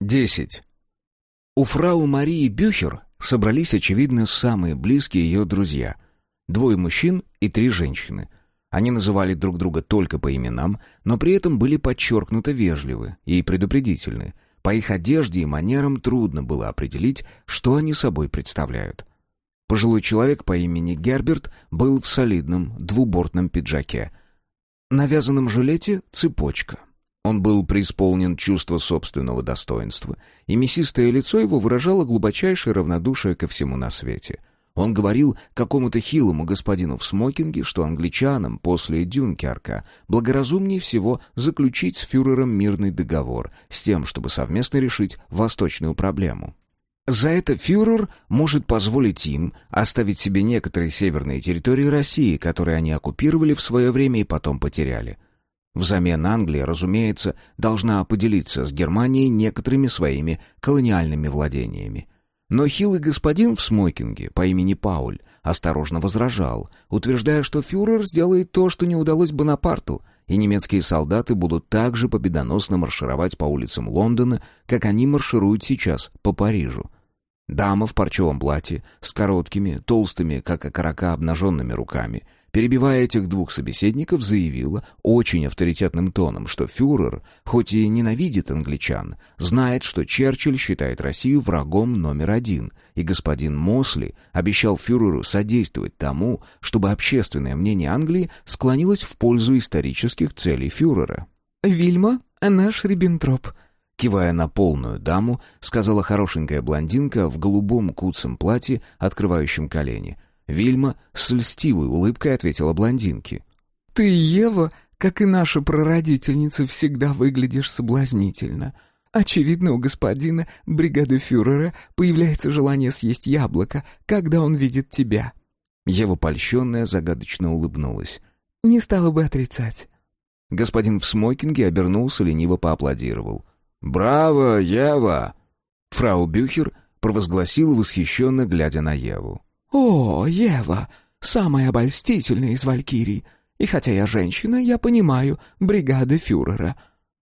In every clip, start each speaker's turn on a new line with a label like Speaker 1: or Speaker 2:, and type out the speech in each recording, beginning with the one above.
Speaker 1: 10. У фрау Марии Бюхер собрались, очевидно, самые близкие ее друзья. Двое мужчин и три женщины. Они называли друг друга только по именам, но при этом были подчеркнуто вежливы и предупредительны. По их одежде и манерам трудно было определить, что они собой представляют. Пожилой человек по имени Герберт был в солидном двубортном пиджаке. На вязаном жилете цепочка — он был преисполнен чувства собственного достоинства, и мясистое лицо его выражало глубочайшее равнодушие ко всему на свете. Он говорил какому-то хилому господину в смокинге, что англичанам после Дюнкерка благоразумнее всего заключить с фюрером мирный договор с тем, чтобы совместно решить восточную проблему. За это фюрер может позволить им оставить себе некоторые северные территории России, которые они оккупировали в свое время и потом потеряли – Взамен Англия, разумеется, должна поделиться с Германией некоторыми своими колониальными владениями. Но хилый господин в смокинге по имени Пауль осторожно возражал, утверждая, что фюрер сделает то, что не удалось Бонапарту, и немецкие солдаты будут так же победоносно маршировать по улицам Лондона, как они маршируют сейчас по Парижу. Дама в парчевом платье, с короткими, толстыми, как окорока, обнаженными руками — перебивая этих двух собеседников, заявила очень авторитетным тоном, что фюрер, хоть и ненавидит англичан, знает, что Черчилль считает Россию врагом номер один, и господин Мосли обещал фюреру содействовать тому, чтобы общественное мнение Англии склонилось в пользу исторических целей фюрера.
Speaker 2: «Вильма, наш Риббентроп»,
Speaker 1: Кивая на полную даму, сказала хорошенькая блондинка в голубом куцем платье, открывающем колени — Вильма с льстивой улыбкой ответила блондинке.
Speaker 2: «Ты, Ева, как и наша прародительница, всегда выглядишь соблазнительно. Очевидно, у господина бригады фюрера появляется желание съесть яблоко, когда он видит тебя».
Speaker 1: Ева, польщенная, загадочно улыбнулась.
Speaker 2: «Не стала бы отрицать».
Speaker 1: Господин в смокинге обернулся, лениво поаплодировал. «Браво, Ева!» Фрау Бюхер провозгласила восхищенно, глядя на Еву.
Speaker 2: «О, Ева, самая обольстительная из валькирий. И хотя я женщина, я понимаю бригады фюрера».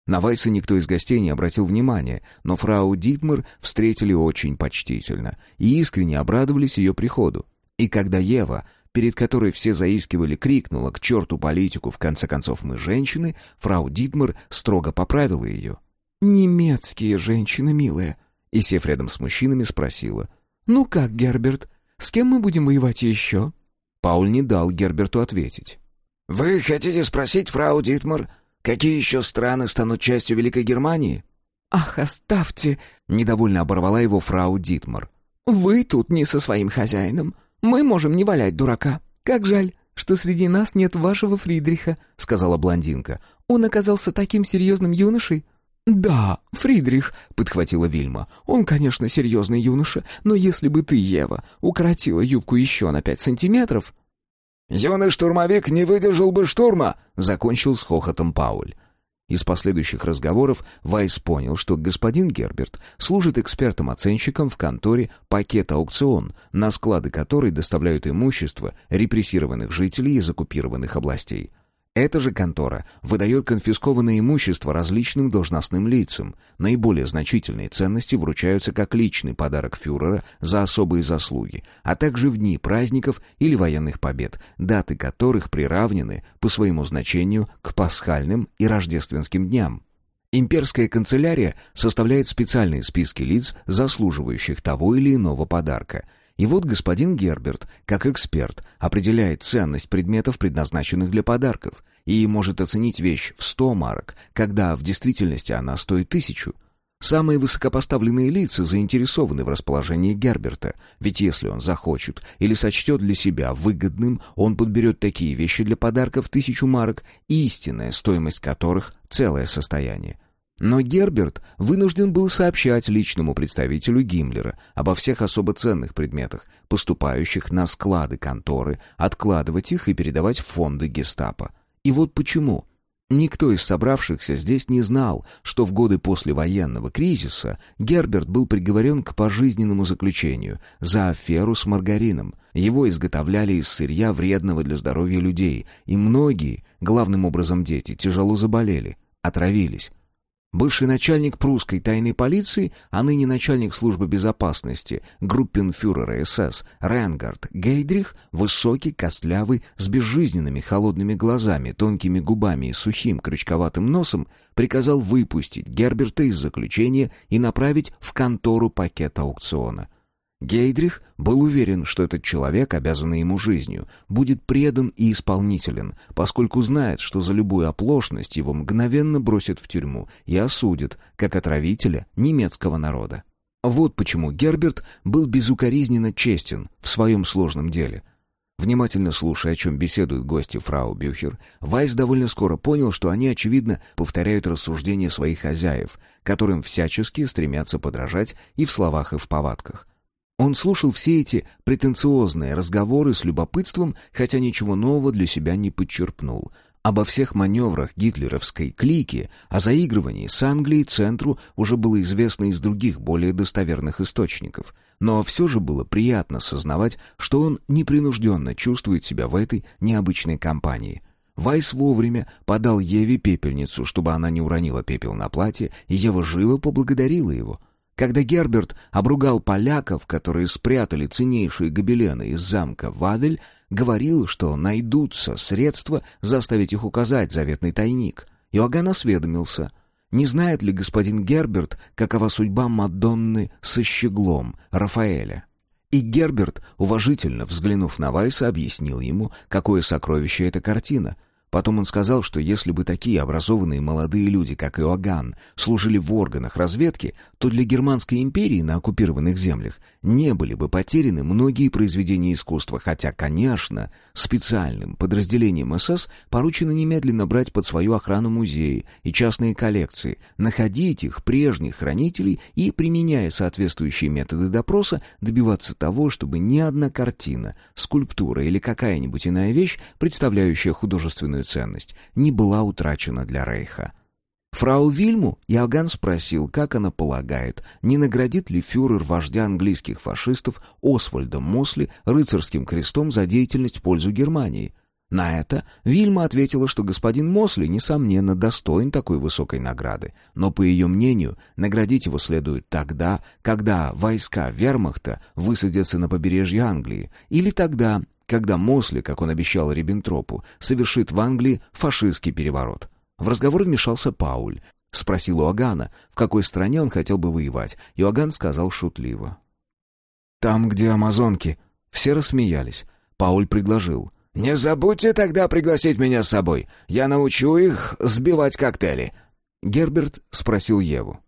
Speaker 1: На Вайса никто из гостей не обратил внимания, но фрау Дитмар встретили очень почтительно и искренне обрадовались ее приходу. И когда Ева, перед которой все заискивали, крикнула «К черту политику, в конце концов мы женщины», фрау Дитмар строго поправила ее.
Speaker 2: «Немецкие женщины, милая», и, сев рядом с мужчинами, спросила. «Ну как, Герберт, с кем мы будем воевать еще?»
Speaker 1: Пауль не дал Герберту ответить.
Speaker 3: «Вы хотите спросить, фрау Дитмар, какие еще страны станут частью Великой Германии?»
Speaker 2: «Ах, оставьте!»
Speaker 1: — недовольно оборвала его фрау Дитмар.
Speaker 2: «Вы тут не со своим хозяином. Мы можем не валять дурака. Как жаль, что среди нас нет вашего Фридриха», — сказала блондинка. «Он оказался таким серьезным юношей. «Да, Фридрих», — подхватила Вильма. «Он, конечно, серьезный юноша, но если бы ты, Ева, укоротила юбку еще на пять сантиметров...»
Speaker 3: «Юный штурмовик не выдержал бы штурма», — закончил с хохотом Пауль.
Speaker 1: Из последующих разговоров Вайс понял, что господин Герберт служит экспертом-оценщиком в конторе «Пакет Аукцион», на склады которой доставляют имущество репрессированных жителей из оккупированных областей. Эта же контора выдает конфискованное имущество различным должностным лицам. Наиболее значительные ценности вручаются как личный подарок фюрера за особые заслуги, а также в дни праздников или военных побед, даты которых приравнены по своему значению к пасхальным и рождественским дням. Имперская канцелярия составляет специальные списки лиц, заслуживающих того или иного подарка – и вот господин Герберт, как эксперт, определяет ценность предметов, предназначенных для подарков, и может оценить вещь в 100 марок, когда в действительности она стоит тысячу. Самые высокопоставленные лица заинтересованы в расположении Герберта, ведь если он захочет или сочтет для себя выгодным, он подберет такие вещи для подарков тысячу марок, истинная стоимость которых — целое состояние. Но Герберт вынужден был сообщать личному представителю Гиммлера обо всех особо ценных предметах, поступающих на склады конторы, откладывать их и передавать в фонды гестапо. И вот почему. Никто из собравшихся здесь не знал, что в годы послевоенного кризиса Герберт был приговорен к пожизненному заключению за аферу с маргарином. Его изготовляли из сырья вредного для здоровья людей, и многие, главным образом дети, тяжело заболели, отравились. Бывший начальник прусской тайной полиции, а ныне начальник службы безопасности, группенфюрера СС Ренгард Гейдрих, высокий, костлявый, с безжизненными холодными глазами, тонкими губами и сухим крючковатым носом, приказал выпустить Герберта из заключения и направить в контору пакет аукциона. Гейдрих был уверен, что этот человек, обязанный ему жизнью, будет предан и исполнителен, поскольку знает, что за любую оплошность его мгновенно бросят в тюрьму и осудят, как отравителя немецкого народа. Вот почему Герберт был безукоризненно честен в своем сложном деле. Внимательно слушая, о чем беседуют гости фрау Бюхер, Вайс довольно скоро понял, что они, очевидно, повторяют рассуждения своих хозяев, которым всячески стремятся подражать и в словах, и в повадках. Он слушал все эти претенциозные разговоры с любопытством, хотя ничего нового для себя не подчерпнул. Обо всех маневрах гитлеровской клики, о заигрывании с Англией центру уже было известно из других, более достоверных источников. Но все же было приятно сознавать, что он непринужденно чувствует себя в этой необычной компании. Вайс вовремя подал Еве пепельницу, чтобы она не уронила пепел на платье, и Ева живо поблагодарила его. Когда Герберт обругал поляков, которые спрятали ценнейшие гобелены из замка Вавель, говорил, что найдутся средства заставить их указать заветный тайник. Иоганн осведомился, не знает ли господин Герберт, какова судьба Мадонны со щеглом Рафаэля. И Герберт, уважительно взглянув на Вайса, объяснил ему, какое сокровище эта картина — Потом он сказал, что если бы такие образованные молодые люди, как Иоганн, служили в органах разведки, то для Германской империи на оккупированных землях не были бы потеряны многие произведения искусства, хотя, конечно, специальным подразделениям СС поручено немедленно брать под свою охрану музеи и частные коллекции, находить их прежних хранителей и, применяя соответствующие методы допроса, добиваться того, чтобы ни одна картина, скульптура или какая-нибудь иная вещь, представляющая художественную ценность, не была утрачена для Рейха. Фрау Вильму Иоганн спросил, как она полагает, не наградит ли фюрер вождя английских фашистов Освальда Мосли рыцарским крестом за деятельность в пользу Германии. На это Вильма ответила, что господин Мосли, несомненно, достоин такой высокой награды, но, по ее мнению, наградить его следует тогда, когда войска вермахта высадятся на побережье Англии, или тогда, когда Мосли, как он обещал Риббентропу, совершит в Англии фашистский переворот. В разговор вмешался Пауль. Спросил Иоганна, в какой стране он хотел бы воевать. Иоганн сказал шутливо. «Там, где амазонки». Все рассмеялись. Пауль предложил. «Не забудьте тогда пригласить меня с собой. Я научу их сбивать коктейли». Герберт спросил Еву.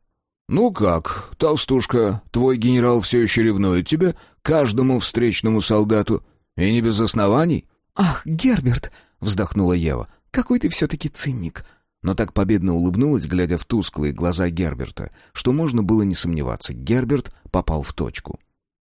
Speaker 1: «Ну как, толстушка, твой генерал все еще ревнует тебя, каждому встречному солдату, и не без оснований?»
Speaker 2: «Ах, Герберт!» — вздохнула Ева. «Какой ты все-таки циник
Speaker 1: но так победно улыбнулась, глядя в тусклые глаза Герберта, что можно было не сомневаться, Герберт попал в точку.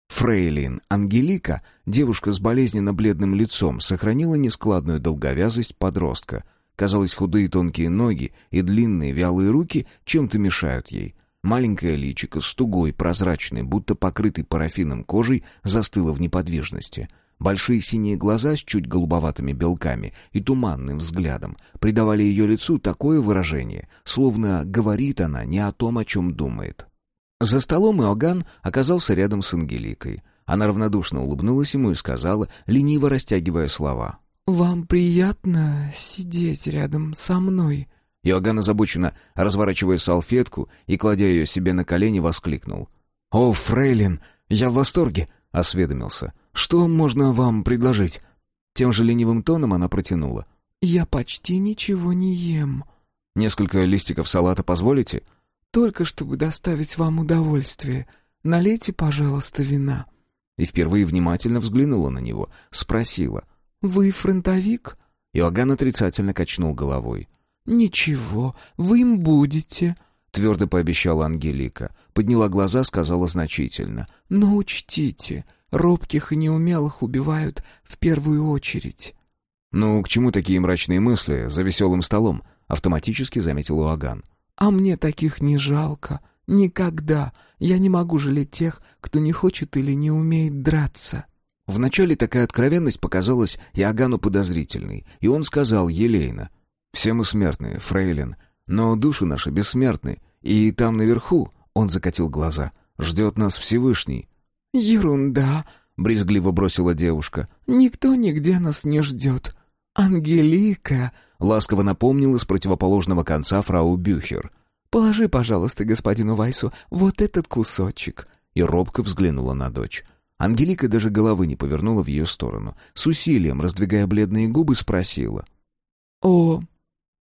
Speaker 1: Фрейлин Ангелика, девушка с болезненно бледным лицом, сохранила нескладную долговязость подростка. Казалось, худые тонкие ноги и длинные вялые руки чем-то мешают ей. Маленькое личико с тугой, прозрачной, будто покрытой парафином кожей, застыло в неподвижности — Большие синие глаза с чуть голубоватыми белками и туманным взглядом придавали ее лицу такое выражение, словно говорит она не о том, о чем думает. За столом Иоганн оказался рядом с Ангеликой. Она равнодушно улыбнулась ему и сказала, лениво растягивая слова.
Speaker 2: «Вам приятно сидеть рядом со мной?»
Speaker 1: Иоганн озабоченно, разворачивая салфетку и кладя ее себе на колени, воскликнул. «О, фрейлин, я в восторге!» — осведомился. Что можно вам предложить?» Тем же ленивым тоном она протянула.
Speaker 2: «Я почти ничего не ем».
Speaker 1: «Несколько листиков салата позволите?»
Speaker 2: «Только чтобы доставить вам удовольствие. Налейте, пожалуйста, вина».
Speaker 1: И впервые внимательно взглянула на него, спросила.
Speaker 2: «Вы фронтовик?»
Speaker 1: Иоганн отрицательно качнул головой.
Speaker 2: «Ничего, вы им будете», —
Speaker 1: твердо пообещала Ангелика. Подняла глаза, сказала значительно.
Speaker 2: «Но учтите, Робких и неумелых убивают в первую очередь».
Speaker 1: «Ну, к чему такие мрачные мысли за веселым столом?» — автоматически заметил Уаган.
Speaker 2: «А мне таких не жалко. Никогда. Я не могу жалеть тех, кто не хочет или не умеет драться».
Speaker 1: Вначале такая откровенность показалась Иоганну подозрительной, и он сказал елейно, «Все мы смертные, фрейлин, но души наши бессмертны, И там наверху, он закатил глаза, ждет нас Всевышний.
Speaker 2: «Ерунда», — брезгливо бросила девушка. «Никто нигде нас не ждет. Ангелика», — ласково напомнила с противоположного конца фрау Бюхер. «Положи, пожалуйста, господину Вайсу вот этот кусочек».
Speaker 1: И робко взглянула на дочь. Ангелика даже головы не повернула в ее сторону. С усилием, раздвигая бледные губы, спросила.
Speaker 2: «О,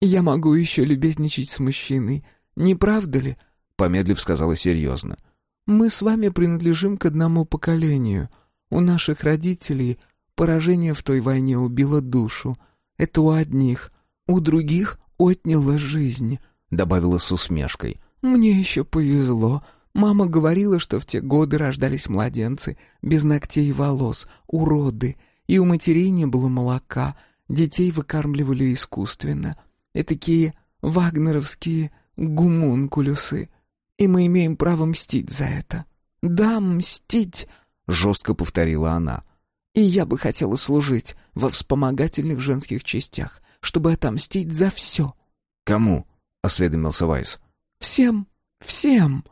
Speaker 2: я могу еще любезничать с мужчиной, не правда ли?»
Speaker 1: Помедлив сказала серьезно.
Speaker 2: «Мы с вами принадлежим к одному поколению. У наших родителей поражение в той войне убило душу. Это у одних, у других отняло жизнь», — добавила с усмешкой. «Мне еще повезло. Мама говорила, что в те годы рождались младенцы, без ногтей и волос, уроды, и у матерей не было молока, детей выкармливали искусственно. Этакие вагнеровские гумункулюсы. И мы имеем право мстить за это. Да, мстить, жестко повторила она. И я бы хотела служить во вспомогательных женских частях, чтобы отомстить за все.
Speaker 1: Кому? осведомился Вайс.
Speaker 2: Всем, всем.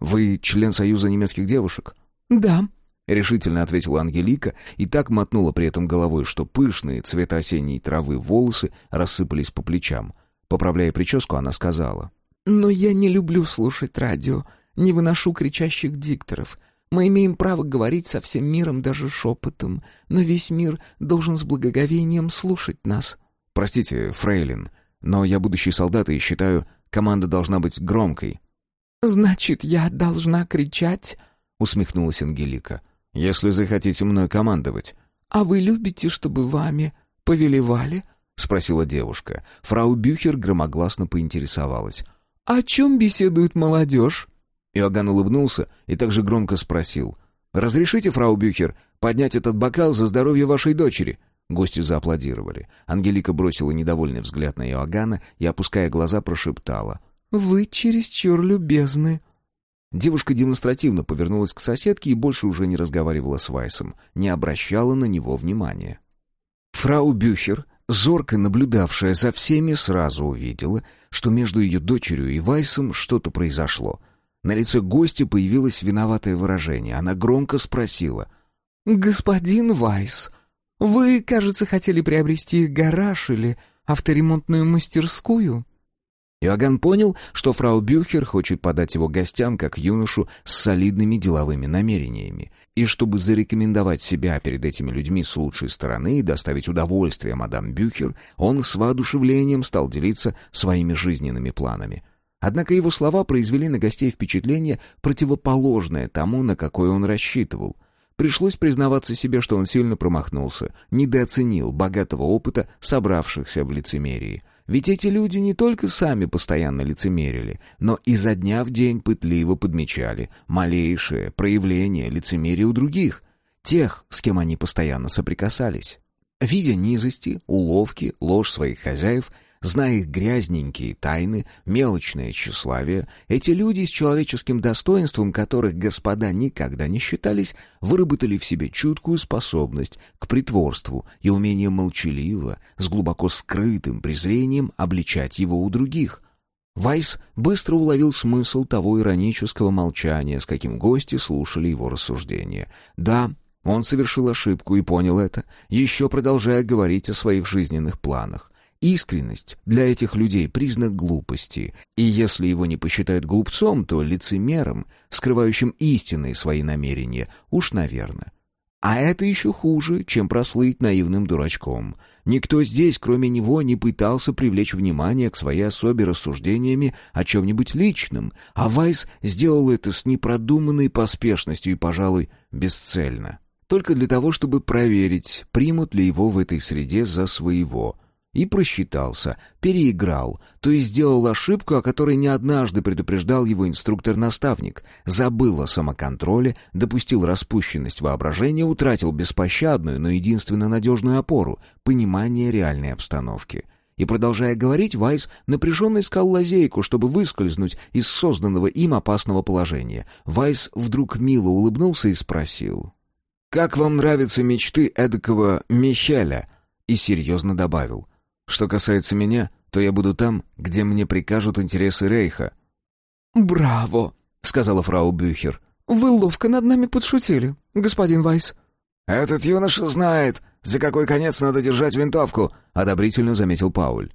Speaker 1: Вы член Союза немецких девушек?
Speaker 2: Да.
Speaker 1: Решительно ответила Ангелика и так мотнула при этом головой, что пышные цвета осенней травы волосы рассыпались по плечам. Поправляя прическу, она сказала.
Speaker 2: Но я не люблю слушать радио, не выношу кричащих дикторов. Мы имеем право говорить со всем миром даже шепотом, но весь мир должен с благоговением слушать нас.
Speaker 1: Простите, фрейлин, но я будущий солдат и считаю, команда должна быть громкой.
Speaker 2: Значит, я должна кричать?
Speaker 1: усмехнулась Ангелика. Если захотите мной командовать.
Speaker 2: А вы любите, чтобы вами повелевали?
Speaker 1: спросила девушка. Фрау Бюхер громогласно поинтересовалась:
Speaker 2: «О чем беседует молодежь?»
Speaker 1: Иоганн улыбнулся и также громко спросил. «Разрешите, фрау Бюхер, поднять этот бокал за здоровье вашей дочери?» Гости зааплодировали. Ангелика бросила недовольный взгляд на Иоганна и, опуская глаза, прошептала.
Speaker 2: «Вы чересчур любезны».
Speaker 1: Девушка демонстративно повернулась к соседке и больше уже не разговаривала с Вайсом, не обращала на него внимания. Фрау Бюхер зорко наблюдавшая за всеми, сразу увидела, что между ее дочерью и Вайсом что-то произошло. На лице гостя появилось виноватое выражение. Она громко спросила.
Speaker 2: «Господин Вайс, вы, кажется, хотели приобрести гараж или авторемонтную мастерскую?»
Speaker 1: Иоганн понял, что фрау Бюхер хочет подать его гостям как юношу с солидными деловыми намерениями, и чтобы зарекомендовать себя перед этими людьми с лучшей стороны и доставить удовольствие мадам Бюхер, он с воодушевлением стал делиться своими жизненными планами. Однако его слова произвели на гостей впечатление, противоположное тому, на какое он рассчитывал. Пришлось признаваться себе, что он сильно промахнулся, недооценил богатого опыта собравшихся в лицемерии — ведь эти люди не только сами постоянно лицемерили, но и за дня в день пытливо подмечали малейшее проявление лицемерия у других, тех, с кем они постоянно соприкасались. Видя низости, уловки, ложь своих хозяев – Зная их грязненькие тайны, мелочное тщеславие, эти люди с человеческим достоинством, которых господа никогда не считались, выработали в себе чуткую способность к притворству и умение молчаливо, с глубоко скрытым презрением обличать его у других. Вайс быстро уловил смысл того иронического молчания, с каким гости слушали его рассуждения. Да, он совершил ошибку и понял это, еще продолжая говорить о своих жизненных планах. Искренность для этих людей — признак глупости, и если его не посчитают глупцом, то лицемером, скрывающим истинные свои намерения, уж наверное. А это еще хуже, чем прослыть наивным дурачком. Никто здесь, кроме него, не пытался привлечь внимание к своей особе рассуждениями о чем-нибудь личном, а Вайс сделал это с непродуманной поспешностью и, пожалуй, бесцельно. Только для того, чтобы проверить, примут ли его в этой среде за своего — и просчитался, переиграл, то есть сделал ошибку, о которой не однажды предупреждал его инструктор-наставник, забыл о самоконтроле, допустил распущенность воображения, утратил беспощадную, но единственно надежную опору — понимание реальной обстановки. И, продолжая говорить, Вайс напряженно искал лазейку, чтобы выскользнуть из созданного им опасного положения. Вайс вдруг мило улыбнулся и спросил. «Как вам нравятся мечты эдакого Михеля?» И серьезно добавил. Что касается меня, то я буду там, где мне прикажут интересы Рейха.
Speaker 2: «Браво!» — сказала фрау Бюхер. «Вы ловко над нами подшутили, господин Вайс».
Speaker 3: «Этот юноша знает, за какой конец надо держать винтовку», — одобрительно заметил Пауль.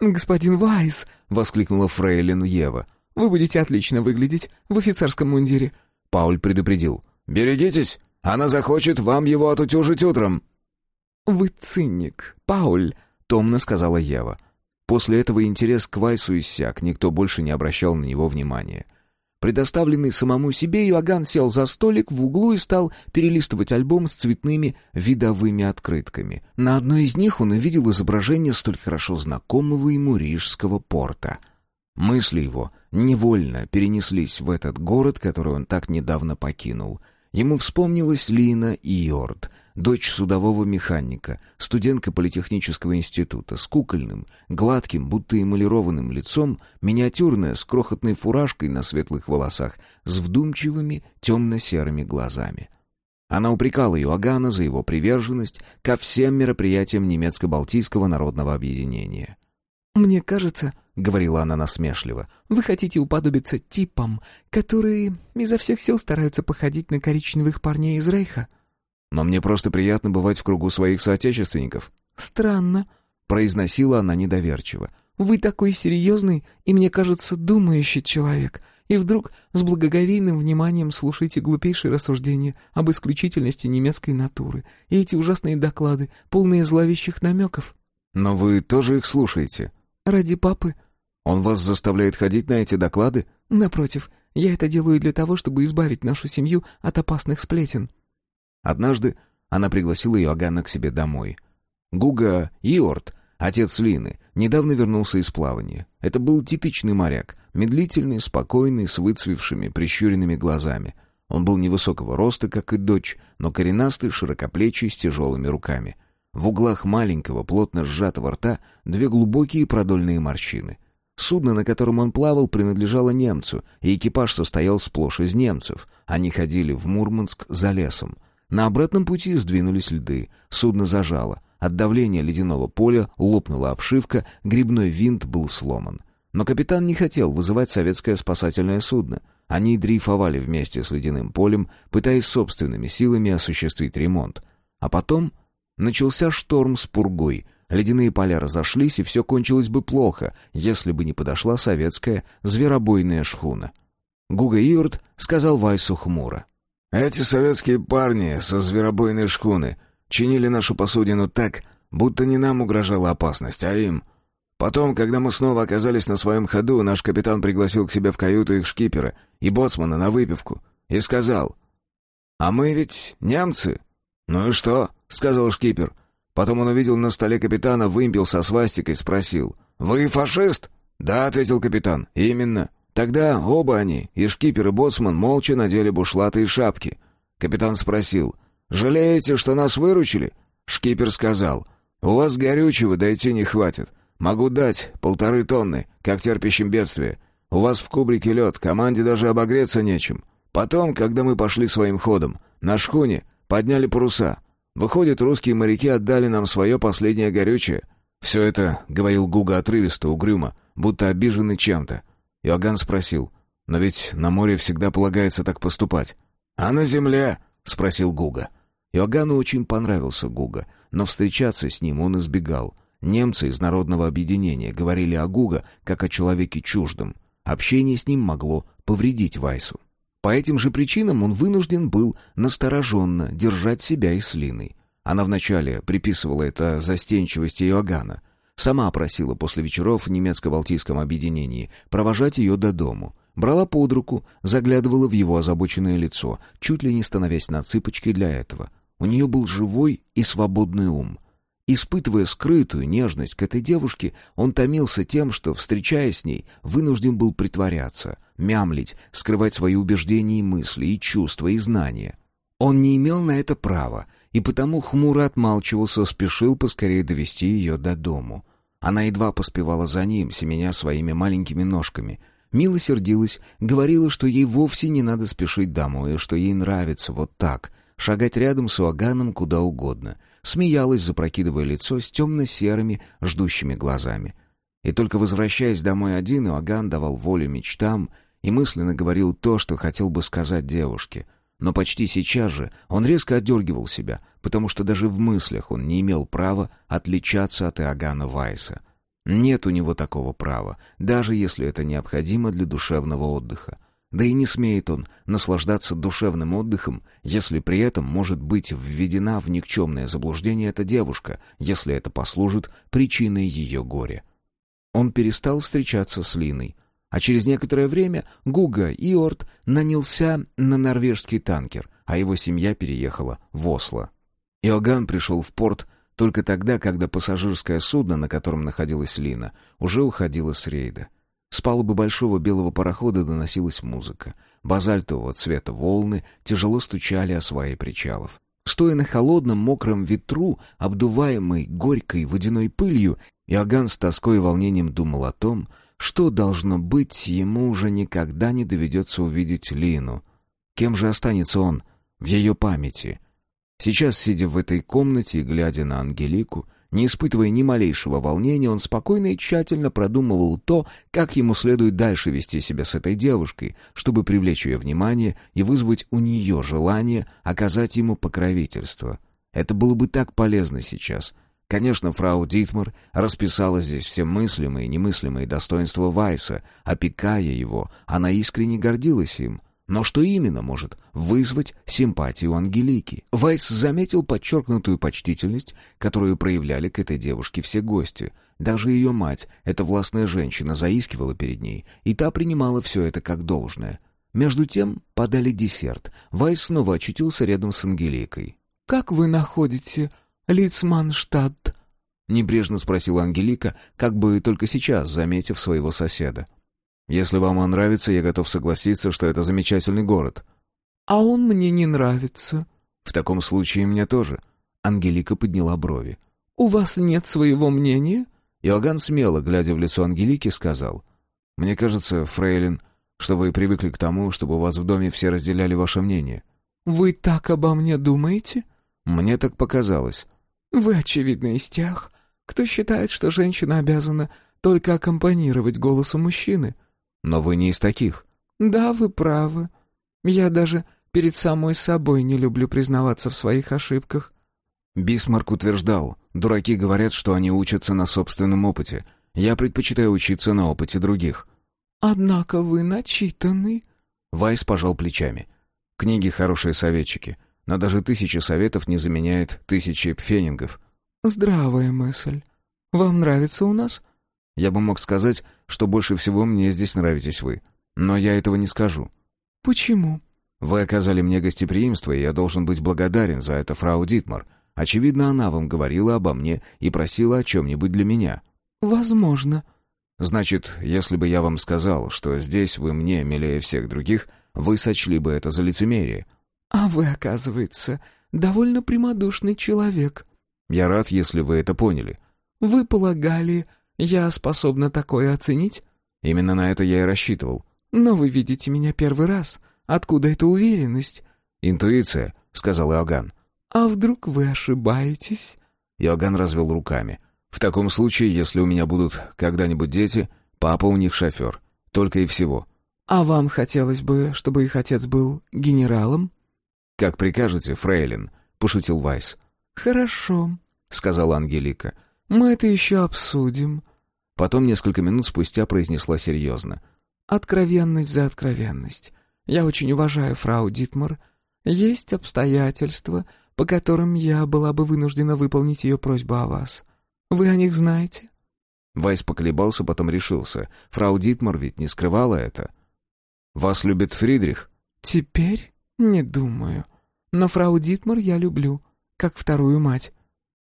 Speaker 2: «Господин Вайс!» — воскликнула фрейлин Ева. «Вы будете отлично выглядеть в офицерском мундире».
Speaker 1: Пауль предупредил.
Speaker 3: «Берегитесь, она захочет вам его отутюжить утром».
Speaker 2: «Вы циник, Пауль», — томно сказала Ева.
Speaker 1: После этого интерес к Вайсу иссяк, никто больше не обращал на него внимания. Предоставленный самому себе, Иоганн сел за столик в углу и стал перелистывать альбом с цветными видовыми открытками. На одной из них он увидел изображение столь хорошо знакомого ему рижского порта. Мысли его невольно перенеслись в этот город, который он так недавно покинул. Ему вспомнилась Лина Иорд — дочь судового механика, студентка политехнического института, с кукольным, гладким, будто эмалированным лицом, миниатюрная, с крохотной фуражкой на светлых волосах, с вдумчивыми темно-серыми глазами. Она упрекала Иоганна за его приверженность ко всем мероприятиям немецко-балтийского народного объединения.
Speaker 2: «Мне кажется, — говорила она насмешливо, — вы хотите уподобиться типам, которые изо всех сил стараются походить на коричневых парней из Рейха
Speaker 1: но мне просто приятно бывать в кругу своих соотечественников».
Speaker 2: «Странно», —
Speaker 1: произносила она недоверчиво.
Speaker 2: «Вы такой серьезный и, мне кажется, думающий человек, и вдруг с благоговейным вниманием слушаете глупейшие рассуждения об исключительности немецкой натуры и эти ужасные доклады, полные зловещих намеков».
Speaker 1: «Но вы тоже их слушаете?»
Speaker 2: «Ради папы».
Speaker 1: «Он вас заставляет ходить на эти доклады?»
Speaker 2: «Напротив, я это делаю для того, чтобы избавить нашу семью от опасных сплетен».
Speaker 1: Однажды она пригласила Иоганна к себе домой. Гуга Иорт, отец Лины, недавно вернулся из плавания. Это был типичный моряк, медлительный, спокойный, с выцвевшими, прищуренными глазами. Он был невысокого роста, как и дочь, но коренастый, широкоплечий, с тяжелыми руками. В углах маленького, плотно сжатого рта две глубокие продольные морщины. Судно, на котором он плавал, принадлежало немцу, и экипаж состоял сплошь из немцев. Они ходили в Мурманск за лесом. На обратном пути сдвинулись льды, судно зажало. От давления ледяного поля лопнула обшивка, грибной винт был сломан. Но капитан не хотел вызывать советское спасательное судно. Они дрейфовали вместе с ледяным полем, пытаясь собственными силами осуществить ремонт. А потом начался шторм с пургой. Ледяные поля разошлись, и все кончилось бы плохо, если бы не подошла советская зверобойная шхуна. Гуга Иорт сказал Вайсу хмуро.
Speaker 3: Эти советские парни со зверобойной шхуны чинили нашу посудину так, будто не нам угрожала опасность, а им. Потом, когда мы снова оказались на своем ходу, наш капитан пригласил к себе в каюту их шкипера и боцмана на выпивку и сказал, «А мы ведь немцы». «Ну и что?» — сказал шкипер. Потом он увидел на столе капитана вымпел со свастикой, спросил, «Вы фашист?» «Да», — ответил капитан, — «именно». Тогда оба они, и шкипер, и боцман, молча надели бушлаты и шапки. Капитан спросил, «Жалеете, что нас выручили?» Шкипер сказал, «У вас горючего дойти не хватит. Могу дать полторы тонны, как терпящим бедствие. У вас в кубрике лед, команде даже обогреться нечем. Потом, когда мы пошли своим ходом, на шхуне подняли паруса. Выходит, русские моряки отдали нам свое последнее горючее». Все это говорил Гуга отрывисто, угрюмо, будто обиженный чем-то. Иоганн спросил, «Но ведь на море всегда полагается так поступать». «А на земле?» — спросил Гуга. Иоганну очень понравился Гуга, но встречаться с ним он избегал. Немцы из Народного объединения говорили о Гуга как о человеке чуждом. Общение с ним могло повредить Вайсу. По этим же причинам он вынужден был настороженно держать себя и с Линой. Она вначале приписывала это застенчивости Иоганна, Сама просила после вечеров в немецко-балтийском объединении провожать ее до дому. Брала под руку, заглядывала в его озабоченное лицо, чуть ли не становясь на цыпочки для этого. У нее был живой и свободный ум. Испытывая скрытую нежность к этой девушке, он томился тем, что, встречаясь с ней, вынужден был притворяться, мямлить, скрывать свои убеждения и мысли, и чувства, и знания. Он не имел на это права, и потому хмуро отмалчивался, спешил поскорее довести ее до дому. Она едва поспевала за ним, семеня своими маленькими ножками. Мило сердилась, говорила, что ей вовсе не надо спешить домой, и что ей нравится вот так, шагать рядом с Уаганом куда угодно. Смеялась, запрокидывая лицо с темно-серыми, ждущими глазами.
Speaker 1: И только возвращаясь домой один, Иоганн давал волю мечтам и мысленно говорил то, что хотел бы сказать девушке. Но почти сейчас же он резко отдергивал себя, потому что даже в мыслях он не имел права отличаться от Иоганна Вайса. Нет у него такого права, даже если это необходимо для душевного отдыха. Да и не смеет он наслаждаться душевным отдыхом, если при этом может быть введена в никчемное заблуждение эта девушка, если это послужит причиной ее горя. Он перестал встречаться с Линой, а через некоторое время Гуга Иорт нанялся на норвежский танкер, а его семья переехала в Осло. Иоганн пришел в порт только тогда, когда пассажирское судно, на котором находилась Лина, уже уходило с рейда. С палубы большого белого парохода доносилась музыка. Базальтового цвета волны тяжело стучали о сваи причалов. Стоя на холодном мокром ветру, обдуваемый горькой водяной пылью, Иоганн с тоской и волнением думал о том, что, должно быть, ему уже никогда не доведется увидеть Лину. Кем же останется он в ее памяти? Сейчас, сидя в этой комнате и глядя на Ангелику, не испытывая ни малейшего волнения, он спокойно и тщательно продумывал то, как ему следует дальше вести себя с этой девушкой, чтобы привлечь ее внимание и вызвать у нее желание оказать ему покровительство. Это было бы так полезно сейчас. Конечно, фрау Дитмар расписала здесь все мыслимые и немыслимые достоинства Вайса. Опекая его, она искренне гордилась им. Но что именно может вызвать симпатию Ангелики? Вайс заметил подчеркнутую почтительность, которую проявляли к этой девушке все гости. Даже ее мать, эта властная женщина, заискивала перед ней, и та принимала все это как должное. Между тем подали десерт. Вайс снова очутился рядом с Ангеликой.
Speaker 2: «Как вы находите Лицманштадт?»
Speaker 1: — небрежно спросила Ангелика, как бы только сейчас заметив своего соседа. Если вам он нравится, я готов согласиться, что это замечательный город».
Speaker 2: «А он мне не нравится».
Speaker 1: «В таком случае мне тоже». Ангелика подняла брови.
Speaker 2: «У вас нет своего мнения?»
Speaker 1: Иоганн смело, глядя в лицо Ангелики, сказал. «Мне кажется, фрейлин, что вы привыкли к тому, чтобы у вас в доме все разделяли ваше мнение».
Speaker 2: «Вы так обо мне думаете?»
Speaker 1: «Мне так показалось».
Speaker 2: «Вы, очевидно, из тех, кто считает, что женщина обязана только аккомпанировать голосу мужчины».
Speaker 1: Но вы не из таких.
Speaker 2: Да, вы правы. Я даже перед самой собой не люблю признаваться в своих ошибках.
Speaker 1: Бисмарк утверждал, дураки говорят, что они учатся на собственном опыте. Я предпочитаю учиться на опыте других.
Speaker 2: Однако вы начитанный.
Speaker 1: Вайс пожал плечами. Книги хорошие советчики, но даже тысяча советов не заменяет тысячи пфенингов.
Speaker 2: Здравая мысль. Вам нравится у нас?
Speaker 1: Я бы мог сказать, что больше всего мне здесь нравитесь вы. Но я этого не скажу».
Speaker 2: «Почему?»
Speaker 1: «Вы оказали мне гостеприимство, и я должен быть благодарен за это, фрау Дитмар. Очевидно, она вам говорила обо мне и просила о чем-нибудь для меня».
Speaker 2: «Возможно».
Speaker 1: «Значит, если бы я вам сказал, что здесь вы мне милее всех других, вы сочли бы это за лицемерие».
Speaker 2: «А вы, оказывается, довольно прямодушный человек».
Speaker 1: «Я рад, если вы это поняли».
Speaker 2: «Вы полагали, я способна такое оценить?
Speaker 1: Именно на это я и рассчитывал.
Speaker 2: Но вы видите меня первый раз. Откуда эта уверенность?
Speaker 1: Интуиция, сказал Иоганн.
Speaker 2: А вдруг вы ошибаетесь?
Speaker 1: Иоганн развел руками. В таком случае, если у меня будут когда-нибудь дети, папа у них шофер. Только и всего.
Speaker 2: А вам хотелось бы, чтобы их отец был генералом?
Speaker 1: Как прикажете, фрейлин, пошутил Вайс.
Speaker 2: Хорошо, сказала Ангелика. Мы это еще обсудим.
Speaker 1: Потом несколько минут спустя произнесла серьезно.
Speaker 2: «Откровенность за откровенность. Я очень уважаю фрау Дитмар. Есть обстоятельства, по которым я была бы вынуждена выполнить ее просьбу о вас. Вы о них знаете?»
Speaker 1: Вайс поколебался, потом решился. Фрау Дитмар ведь не скрывала это. «Вас любит Фридрих?»
Speaker 2: «Теперь? Не думаю. Но фрау Дитмар я люблю, как вторую мать».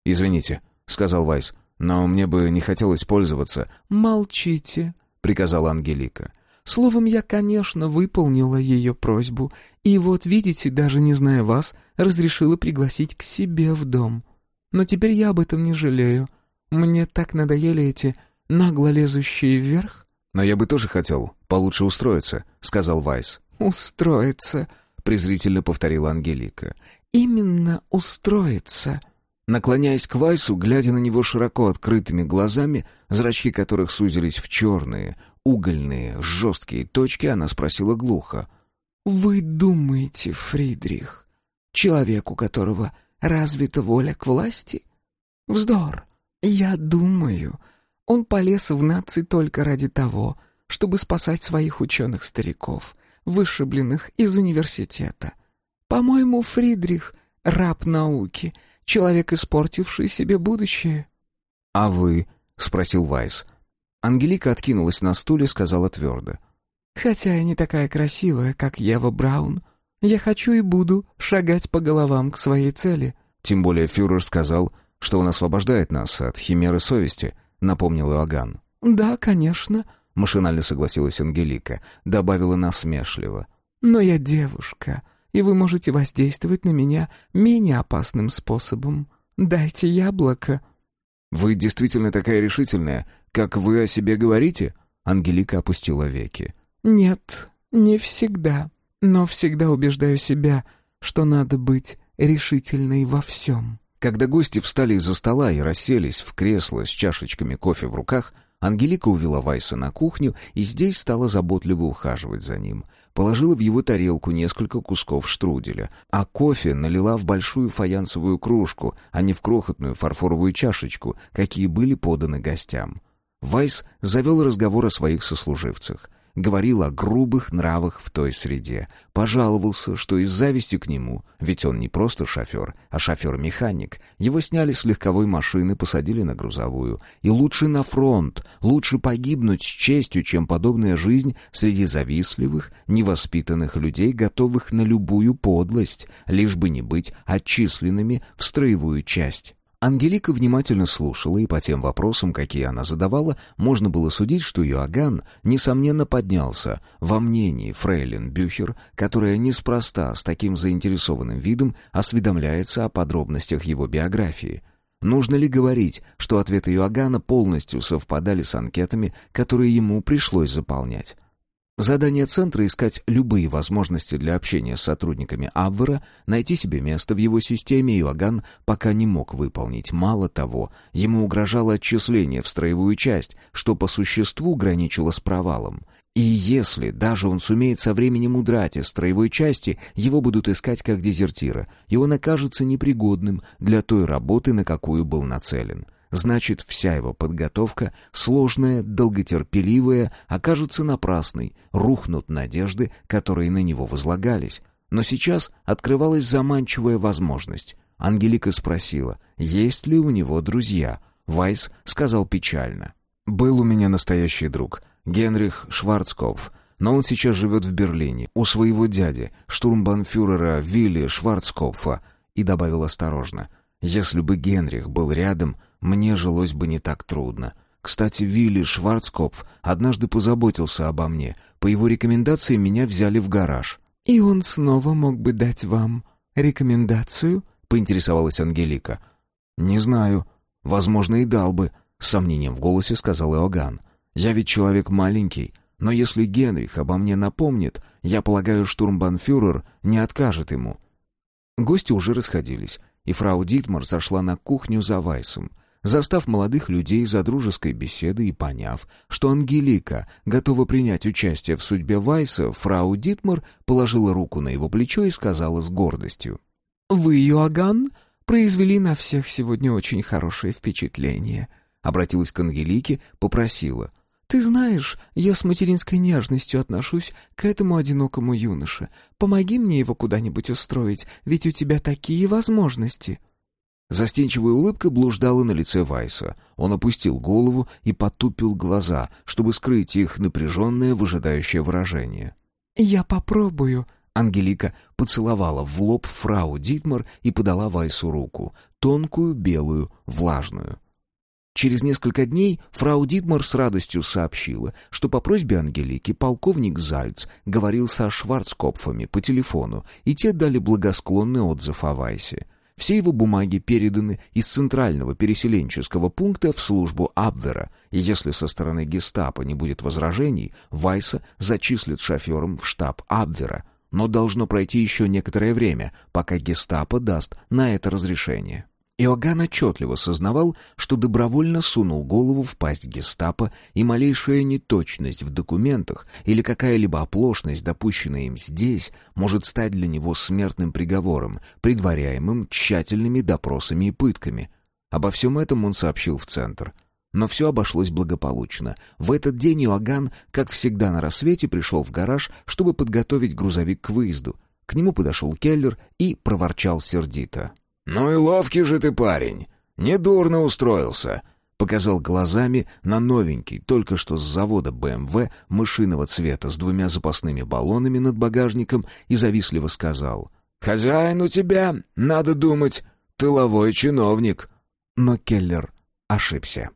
Speaker 1: «Извините», — сказал Вайс. Но мне бы не хотелось пользоваться.
Speaker 2: «Молчите», — приказала Ангелика. «Словом, я, конечно, выполнила ее просьбу, и вот, видите, даже не зная вас, разрешила пригласить к себе в дом. Но теперь я об этом не жалею. Мне так надоели эти нагло лезущие вверх».
Speaker 1: «Но я бы тоже хотел получше устроиться», — сказал Вайс.
Speaker 2: «Устроиться», — презрительно повторила Ангелика. «Именно устроиться».
Speaker 1: Наклоняясь к Вайсу, глядя на него широко открытыми глазами, зрачки которых сузились в черные, угольные, жесткие точки, она спросила глухо.
Speaker 2: «Вы думаете, Фридрих, человек, у которого развита воля к власти? Вздор. Я думаю, он полез в нации только ради того, чтобы спасать своих ученых-стариков, вышибленных из университета. По-моему, Фридрих — раб науки, человек, испортивший себе будущее».
Speaker 1: «А вы?» — спросил Вайс. Ангелика откинулась на стуле и сказала твердо.
Speaker 2: «Хотя я не такая красивая, как Ева Браун, я хочу и буду шагать по головам к своей цели».
Speaker 1: «Тем более фюрер сказал, что он освобождает нас от химеры совести», — напомнил Иоганн.
Speaker 2: «Да, конечно», —
Speaker 1: машинально согласилась Ангелика, добавила насмешливо.
Speaker 2: «Но я девушка, и вы можете воздействовать на меня менее опасным способом. Дайте яблоко».
Speaker 1: «Вы действительно такая решительная, как вы о себе говорите?» Ангелика опустила веки.
Speaker 2: «Нет, не всегда, но всегда убеждаю себя, что надо быть решительной во всем».
Speaker 1: Когда гости встали из-за стола и расселись в кресло с чашечками кофе в руках, Ангелика увела Вайса на кухню и здесь стала заботливо ухаживать за ним. Положила в его тарелку несколько кусков штруделя, а кофе налила в большую фаянсовую кружку, а не в крохотную фарфоровую чашечку, какие были поданы гостям. Вайс завел разговор о своих сослуживцах говорил о грубых нравах в той среде, пожаловался, что из зависти к нему, ведь он не просто шофер, а шофер-механик, его сняли с легковой машины, посадили на грузовую. И лучше на фронт, лучше погибнуть с честью, чем подобная жизнь среди завистливых, невоспитанных людей, готовых на любую подлость, лишь бы не быть отчисленными в строевую часть. Ангелика внимательно слушала, и по тем вопросам, какие она задавала, можно было судить, что Йоаган, несомненно, поднялся во мнении фрейлин Бюхер, которая неспроста с таким заинтересованным видом осведомляется о подробностях его биографии. Нужно ли говорить, что ответы Йоагана полностью совпадали с анкетами, которые ему пришлось заполнять? Задание центра — искать любые возможности для общения с сотрудниками Абвера, найти себе место в его системе Иоганн пока не мог выполнить. Мало того, ему угрожало отчисление в строевую часть, что по существу граничило с провалом. И если даже он сумеет со временем удрать из строевой части, его будут искать как дезертира, и он окажется непригодным для той работы, на какую был нацелен. Значит, вся его подготовка, сложная, долготерпеливая, окажется напрасной, рухнут надежды, которые на него возлагались. Но сейчас открывалась заманчивая возможность. Ангелика спросила, есть ли у него друзья. Вайс сказал печально. «Был у меня настоящий друг, Генрих Шварцкопф, но он сейчас живет в Берлине, у своего дяди, штурмбанфюрера Вилли Шварцкопфа», и добавил осторожно. «Если бы Генрих был рядом, мне жилось бы не так трудно. Кстати, Вилли Шварцкопф однажды позаботился обо мне. По его рекомендации меня взяли в гараж.
Speaker 2: «И он снова мог бы дать вам рекомендацию?» — поинтересовалась Ангелика.
Speaker 1: «Не знаю. Возможно, и дал бы», — с сомнением в голосе сказал Иоганн. «Я ведь человек маленький, но если Генрих обо мне напомнит, я полагаю, штурмбанфюрер не откажет ему». Гости уже расходились, и фрау Дитмар зашла на кухню за Вайсом. Застав молодых людей за дружеской беседой и поняв, что Ангелика готова принять участие в судьбе Вайса, фрау Дитмар положила руку на его плечо и сказала с гордостью.
Speaker 2: «Вы, Йоаган, произвели на всех сегодня очень хорошее впечатление».
Speaker 1: Обратилась к Ангелике, попросила.
Speaker 2: «Ты знаешь, я с материнской нежностью отношусь к этому одинокому юноше. Помоги мне его куда-нибудь устроить, ведь у тебя такие возможности».
Speaker 1: Застенчивая улыбка блуждала на лице Вайса. Он опустил голову и потупил глаза, чтобы скрыть их напряженное, выжидающее выражение.
Speaker 2: «Я попробую».
Speaker 1: Ангелика поцеловала в лоб фрау Дитмар и подала Вайсу руку, тонкую, белую, влажную. Через несколько дней фрау Дитмар с радостью сообщила, что по просьбе Ангелики полковник Зальц говорил со Шварцкопфами по телефону, и те дали благосклонный отзыв о Вайсе. Все его бумаги переданы из центрального переселенческого пункта в службу Абвера, и если со стороны гестапо не будет возражений, Вайса зачислят шофером в штаб Абвера. Но должно пройти еще некоторое время, пока гестапо даст на это разрешение. Иоганн отчетливо сознавал, что добровольно сунул голову в пасть гестапо, и малейшая неточность в документах или какая-либо оплошность, допущенная им здесь, может стать для него смертным приговором, предваряемым тщательными допросами и пытками. Обо всем этом он сообщил в центр. Но все обошлось благополучно. В этот день Иоганн, как всегда на рассвете, пришел в гараж, чтобы подготовить грузовик к выезду. К нему подошел Келлер и проворчал сердито.
Speaker 3: «Ну и ловкий же ты парень. Недурно устроился», — показал глазами на новенький, только что с завода БМВ, мышиного цвета, с двумя запасными баллонами над багажником, и завистливо сказал. «Хозяин у тебя, надо думать, тыловой чиновник».
Speaker 1: Но Келлер ошибся.